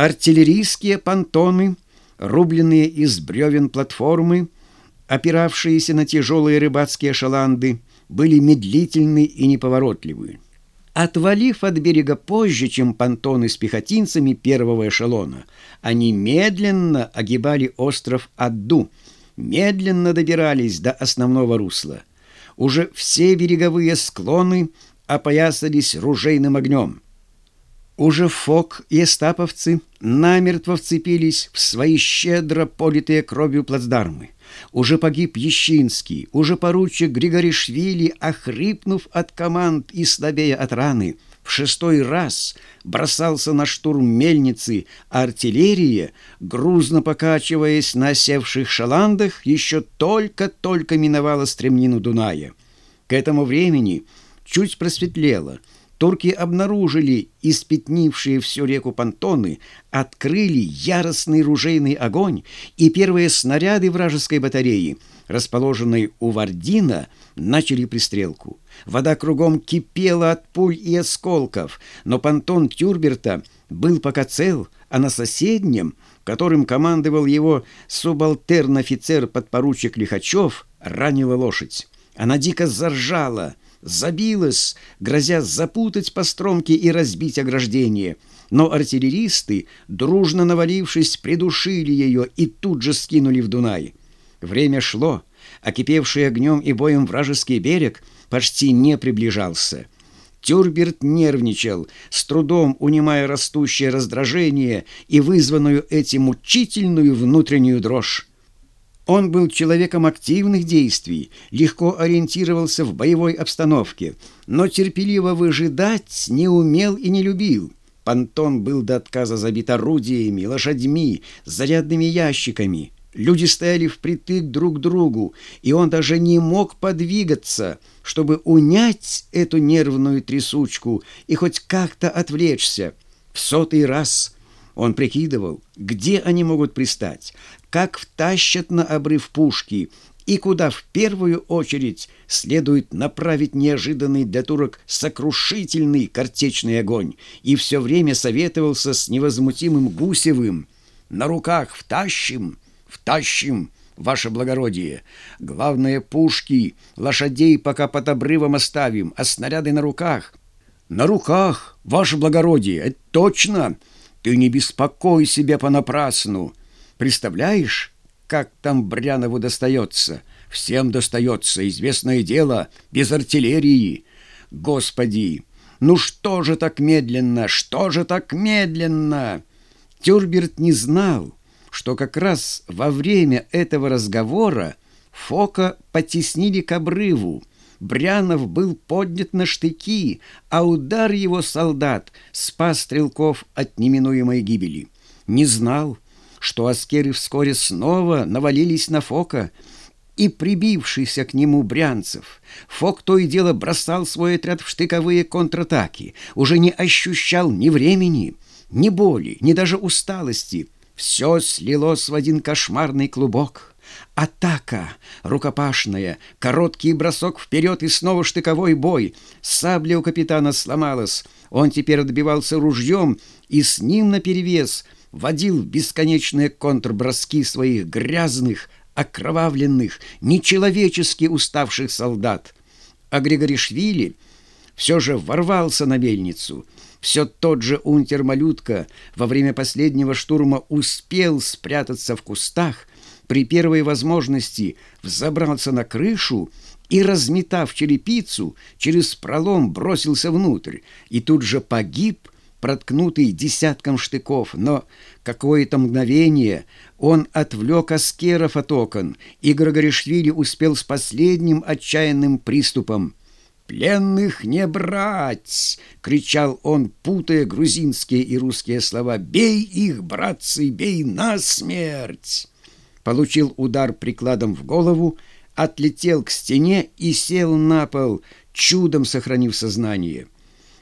Артиллерийские понтоны, рубленные из бревен платформы, опиравшиеся на тяжелые рыбацкие шаланды, были медлительны и неповоротливы. Отвалив от берега позже, чем понтоны с пехотинцами первого эшелона, они медленно огибали остров Адду, медленно добирались до основного русла. Уже все береговые склоны опоясались ружейным огнем. Уже Фок и эстаповцы намертво вцепились в свои щедро политые кровью плацдармы. Уже погиб Ещинский, уже поручик Григоришвили, охрипнув от команд и слабея от раны, в шестой раз бросался на штурм мельницы, а артиллерия, грузно покачиваясь на осевших шаландах, еще только-только миновала стремнину Дуная. К этому времени чуть просветлело — Турки обнаружили испятнившие всю реку понтоны, открыли яростный ружейный огонь, и первые снаряды вражеской батареи, расположенной у Вардина, начали пристрелку. Вода кругом кипела от пуль и осколков, но понтон Тюрберта был пока цел, а на соседнем, которым командовал его субалтерн-офицер подпоручик Лихачев, ранила лошадь. Она дико заржала — забилась, грозя запутать постромки и разбить ограждение. Но артиллеристы, дружно навалившись, придушили ее и тут же скинули в Дунай. Время шло, а кипевший огнем и боем вражеский берег почти не приближался. Тюрберт нервничал, с трудом унимая растущее раздражение и вызванную этим мучительную внутреннюю дрожь. Он был человеком активных действий, легко ориентировался в боевой обстановке, но терпеливо выжидать не умел и не любил. Понтон был до отказа забит орудиями, лошадьми, зарядными ящиками. Люди стояли впритык друг к другу, и он даже не мог подвигаться, чтобы унять эту нервную трясучку и хоть как-то отвлечься. В сотый раз он прикидывал, где они могут пристать, как втащат на обрыв пушки и куда в первую очередь следует направить неожиданный для турок сокрушительный картечный огонь, и все время советовался с невозмутимым Гусевым. «На руках втащим, втащим!» ваше благородие. Главное, пушки, лошадей пока под обрывом оставим, а снаряды на руках. На руках, ваше благородие, это точно. Ты не беспокой себя понапрасну. Представляешь, как там Брянову достается? Всем достается, известное дело, без артиллерии. Господи, ну что же так медленно, что же так медленно? Тюрберт не знал, что как раз во время этого разговора Фока потеснили к обрыву. Брянов был поднят на штыки, а удар его солдат спас стрелков от неминуемой гибели. Не знал, что аскеры вскоре снова навалились на Фока, и прибившийся к нему брянцев. Фок то и дело бросал свой отряд в штыковые контратаки, уже не ощущал ни времени, ни боли, ни даже усталости. Все слилось в один кошмарный клубок. Атака рукопашная, короткий бросок вперед и снова штыковой бой. Сабля у капитана сломалась. Он теперь отбивался ружьем, и с ним наперевес — водил бесконечные контрброски своих грязных, окровавленных, нечеловечески уставших солдат. А Григоришвили все же ворвался на мельницу. Все тот же унтер-малютка во время последнего штурма успел спрятаться в кустах, при первой возможности взобрался на крышу и, разметав черепицу, через пролом бросился внутрь и тут же погиб, проткнутый десятком штыков, но какое-то мгновение он отвлек аскеров от окон, и Григоришвили успел с последним отчаянным приступом. «Пленных не брать!» — кричал он, путая грузинские и русские слова. «Бей их, братцы, бей насмерть!» Получил удар прикладом в голову, отлетел к стене и сел на пол, чудом сохранив сознание.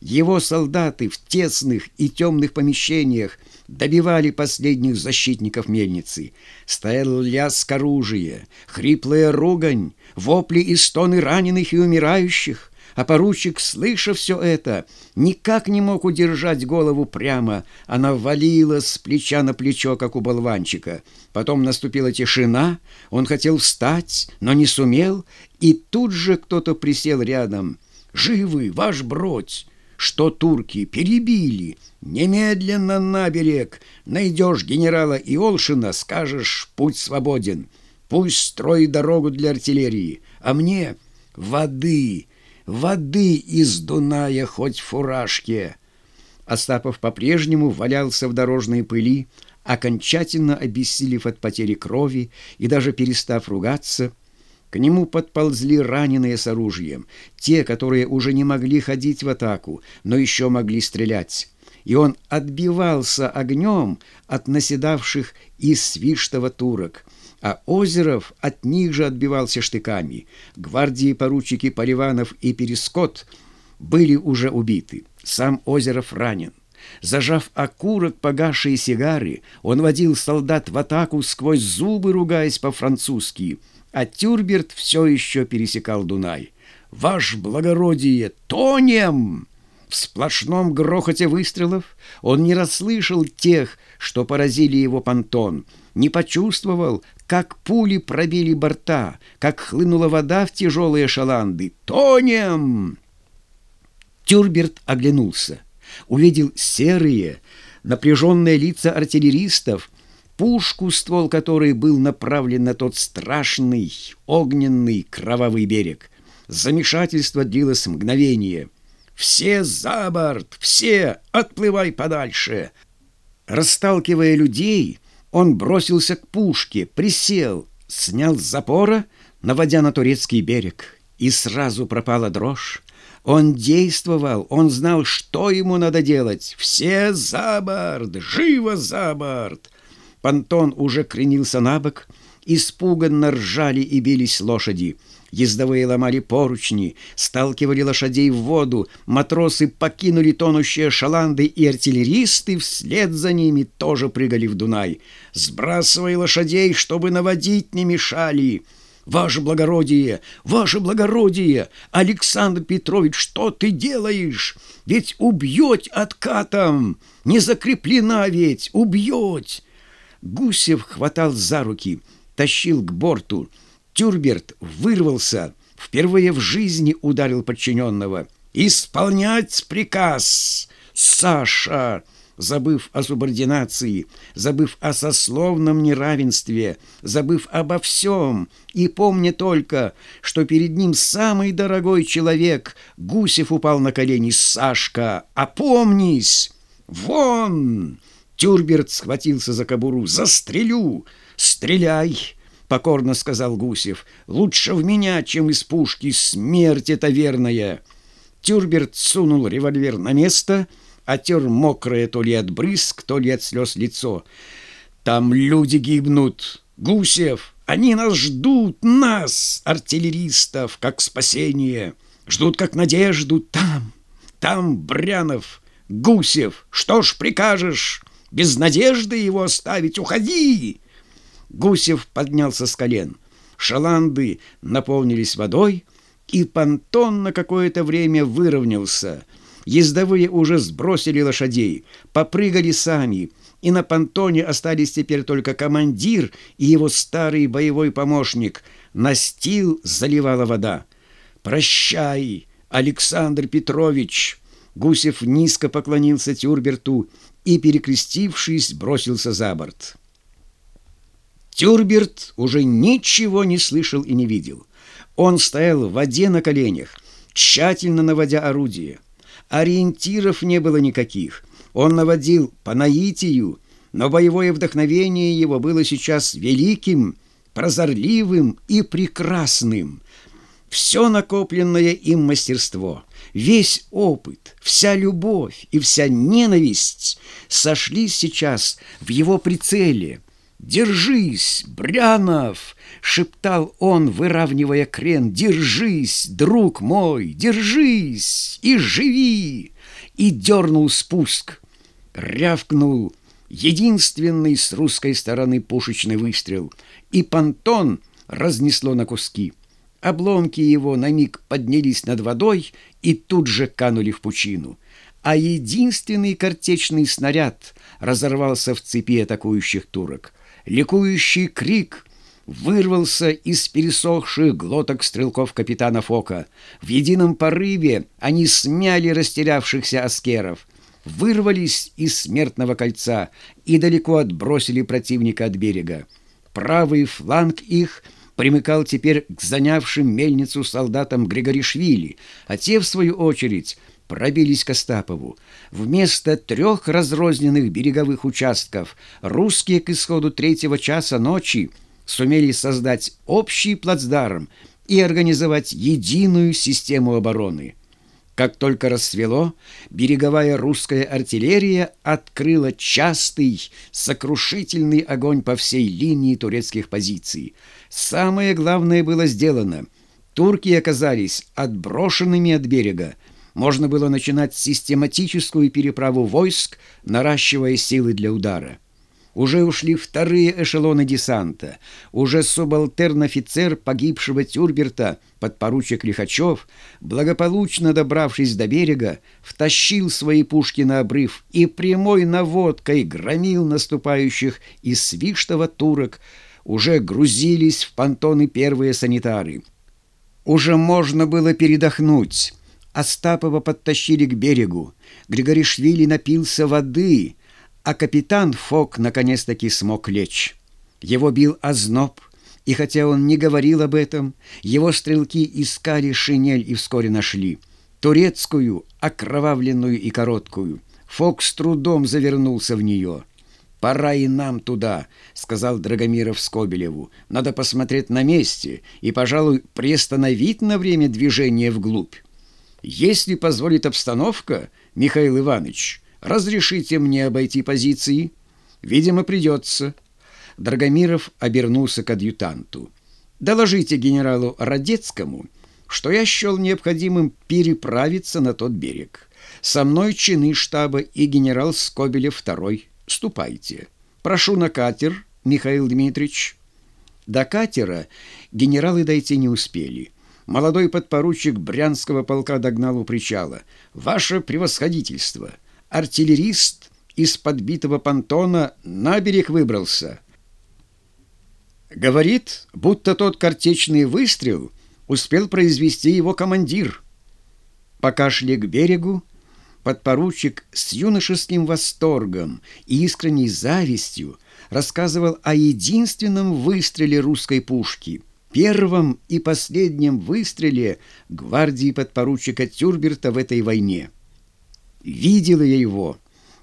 Его солдаты в тесных и темных помещениях добивали последних защитников мельницы. Стоял лязг оружия, хриплая ругань, вопли и стоны раненых и умирающих. А поручик, слыша все это, никак не мог удержать голову прямо. Она валилась с плеча на плечо, как у болванчика. Потом наступила тишина, он хотел встать, но не сумел, и тут же кто-то присел рядом. «Живы, ваш бродь!» что турки перебили. Немедленно на берег. Найдешь генерала Иолшина, скажешь, путь свободен. Пусть строит дорогу для артиллерии. А мне воды, воды из Дуная хоть в фуражке. Остапов по-прежнему валялся в дорожной пыли, окончательно обессилев от потери крови и даже перестав ругаться, к нему подползли раненые с оружием, те, которые уже не могли ходить в атаку, но еще могли стрелять. И он отбивался огнем от наседавших из свиштого турок, а Озеров от них же отбивался штыками. Гвардии поручики Поливанов и Перескот были уже убиты. Сам Озеров ранен. Зажав окурок погасшие сигары, он водил солдат в атаку сквозь зубы, ругаясь по-французски – а Тюрберт все еще пересекал Дунай. «Ваш благородие, тонем!» В сплошном грохоте выстрелов он не расслышал тех, что поразили его понтон, не почувствовал, как пули пробили борта, как хлынула вода в тяжелые шаланды. «Тонем!» Тюрберт оглянулся, увидел серые, напряженные лица артиллеристов, пушку, ствол которой был направлен на тот страшный, огненный, кровавый берег. Замешательство длилось мгновение. «Все за борт! Все! Отплывай подальше!» Расталкивая людей, он бросился к пушке, присел, снял с запора, наводя на турецкий берег, и сразу пропала дрожь. Он действовал, он знал, что ему надо делать. «Все за борт! Живо за борт!» Понтон уже кренился на бок, испуганно ржали и бились лошади. Ездовые ломали поручни, сталкивали лошадей в воду, матросы покинули тонущие шаланды, и артиллеристы вслед за ними тоже прыгали в Дунай. «Сбрасывай лошадей, чтобы наводить не мешали!» «Ваше благородие! Ваше благородие! Александр Петрович, что ты делаешь? Ведь убьет откатом! Не закреплена ведь! Убьет!» Гусев хватал за руки, тащил к борту. Тюрберт вырвался, впервые в жизни ударил подчиненного. «Исполнять приказ! Саша!» забыв о субординации, забыв о сословном неравенстве, забыв обо всем и помня только, что перед ним самый дорогой человек, Гусев упал на колени. «Сашка, опомнись! Вон!» Тюрберт схватился за кобуру. «Застрелю! Стреляй!» — покорно сказал Гусев. «Лучше в меня, чем из пушки. Смерть это верная!» Тюрберт сунул револьвер на место, отер мокрое то ли от брызг, то ли от слез лицо. «Там люди гибнут! Гусев! Они нас ждут, нас, артиллеристов, как спасение! Ждут, как надежду! Там! Там Брянов! Гусев! Что ж прикажешь?» без надежды его оставить. Уходи!» Гусев поднялся с колен. Шаланды наполнились водой, и понтон на какое-то время выровнялся. Ездовые уже сбросили лошадей, попрыгали сами, и на понтоне остались теперь только командир и его старый боевой помощник. Настил заливала вода. «Прощай, Александр Петрович!» Гусев низко поклонился Тюрберту и, перекрестившись, бросился за борт. Тюрберт уже ничего не слышал и не видел. Он стоял в воде на коленях, тщательно наводя орудие. Ориентиров не было никаких. Он наводил по наитию, но боевое вдохновение его было сейчас великим, прозорливым и прекрасным. Все накопленное им мастерство — Весь опыт, вся любовь и вся ненависть сошлись сейчас в его прицеле. «Держись, Брянов!» — шептал он, выравнивая крен. «Держись, друг мой, держись и живи!» И дернул спуск. Рявкнул единственный с русской стороны пушечный выстрел, и понтон разнесло на куски. Обломки его на миг поднялись над водой и тут же канули в пучину. А единственный картечный снаряд разорвался в цепи атакующих турок. Ликующий крик вырвался из пересохших глоток стрелков капитана Фока. В едином порыве они смяли растерявшихся аскеров, вырвались из смертного кольца и далеко отбросили противника от берега. Правый фланг их — примыкал теперь к занявшим мельницу солдатам Григоришвили, а те, в свою очередь, пробились к Остапову. Вместо трех разрозненных береговых участков русские к исходу третьего часа ночи сумели создать общий плацдарм и организовать единую систему обороны. Как только рассвело, береговая русская артиллерия открыла частый, сокрушительный огонь по всей линии турецких позиций. Самое главное было сделано. Турки оказались отброшенными от берега. Можно было начинать систематическую переправу войск, наращивая силы для удара. Уже ушли вторые эшелоны десанта. Уже субалтерн-офицер погибшего Тюрберта, подпоручик Лихачев, благополучно добравшись до берега, втащил свои пушки на обрыв и прямой наводкой громил наступающих из Свиштова турок. Уже грузились в понтоны первые санитары. Уже можно было передохнуть. Остапова подтащили к берегу. Григоришвили напился воды — а капитан Фок наконец-таки смог лечь. Его бил озноб, и хотя он не говорил об этом, его стрелки искали шинель и вскоре нашли. Турецкую, окровавленную и короткую. Фок с трудом завернулся в нее. «Пора и нам туда», — сказал Драгомиров Скобелеву. «Надо посмотреть на месте и, пожалуй, приостановить на время движение вглубь. Если позволит обстановка, Михаил Иванович, Разрешите мне обойти позиции? Видимо, придется. Драгомиров обернулся к адъютанту. Доложите генералу Радецкому, что я счел необходимым переправиться на тот берег. Со мной чины штаба и генерал Скобелев второй. Ступайте. Прошу на катер, Михаил Дмитриевич. До катера генералы дойти не успели. Молодой подпоручик Брянского полка догнал у причала. «Ваше превосходительство!» артиллерист из подбитого понтона на берег выбрался. Говорит, будто тот картечный выстрел успел произвести его командир. Пока шли к берегу, подпоручик с юношеским восторгом и искренней завистью рассказывал о единственном выстреле русской пушки, первом и последнем выстреле гвардии подпоручика Тюрберта в этой войне. Видела я его.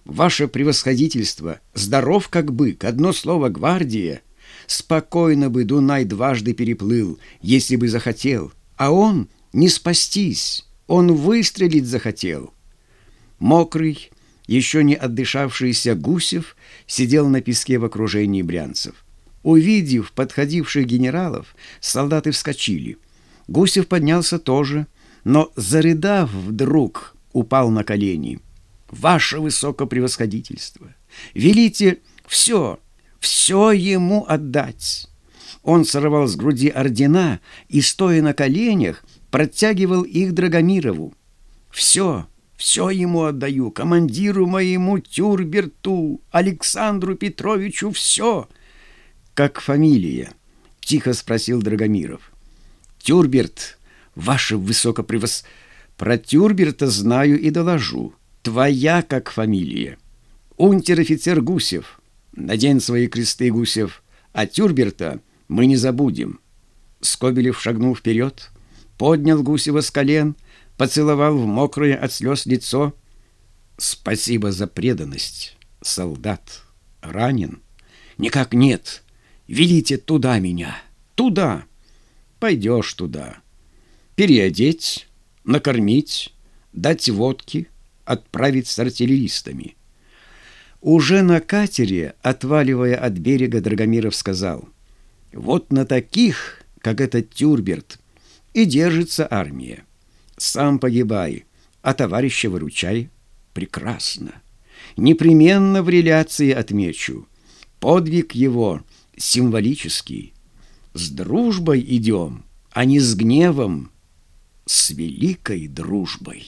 Ваше превосходительство, здоров как бык, одно слово «гвардия». Спокойно бы Дунай дважды переплыл, если бы захотел. А он не спастись, он выстрелить захотел. Мокрый, еще не отдышавшийся Гусев сидел на песке в окружении брянцев. Увидев подходивших генералов, солдаты вскочили. Гусев поднялся тоже, но, зарыдав вдруг, упал на колени. «Ваше высокопревосходительство! Велите все, все ему отдать!» Он сорвал с груди ордена и, стоя на коленях, протягивал их Драгомирову. «Все, все ему отдаю, командиру моему Тюрберту, Александру Петровичу, все!» «Как фамилия?» — тихо спросил Драгомиров. «Тюрберт, ваше высокопревосходительство!» Про Тюрберта знаю и доложу. Твоя как фамилия. Унтер-офицер Гусев. Надень свои кресты, Гусев. А Тюрберта мы не забудем. Скобелев шагнул вперед, поднял Гусева с колен, поцеловал в мокрое от слез лицо. Спасибо за преданность, солдат. Ранен? Никак нет. Велите туда меня. Туда. Пойдешь туда. Переодеть накормить, дать водки, отправить с артиллеристами. Уже на катере, отваливая от берега, Драгомиров сказал, «Вот на таких, как этот Тюрберт, и держится армия. Сам погибай, а товарища выручай. Прекрасно. Непременно в реляции отмечу. Подвиг его символический. С дружбой идем, а не с гневом, с великой дружбой.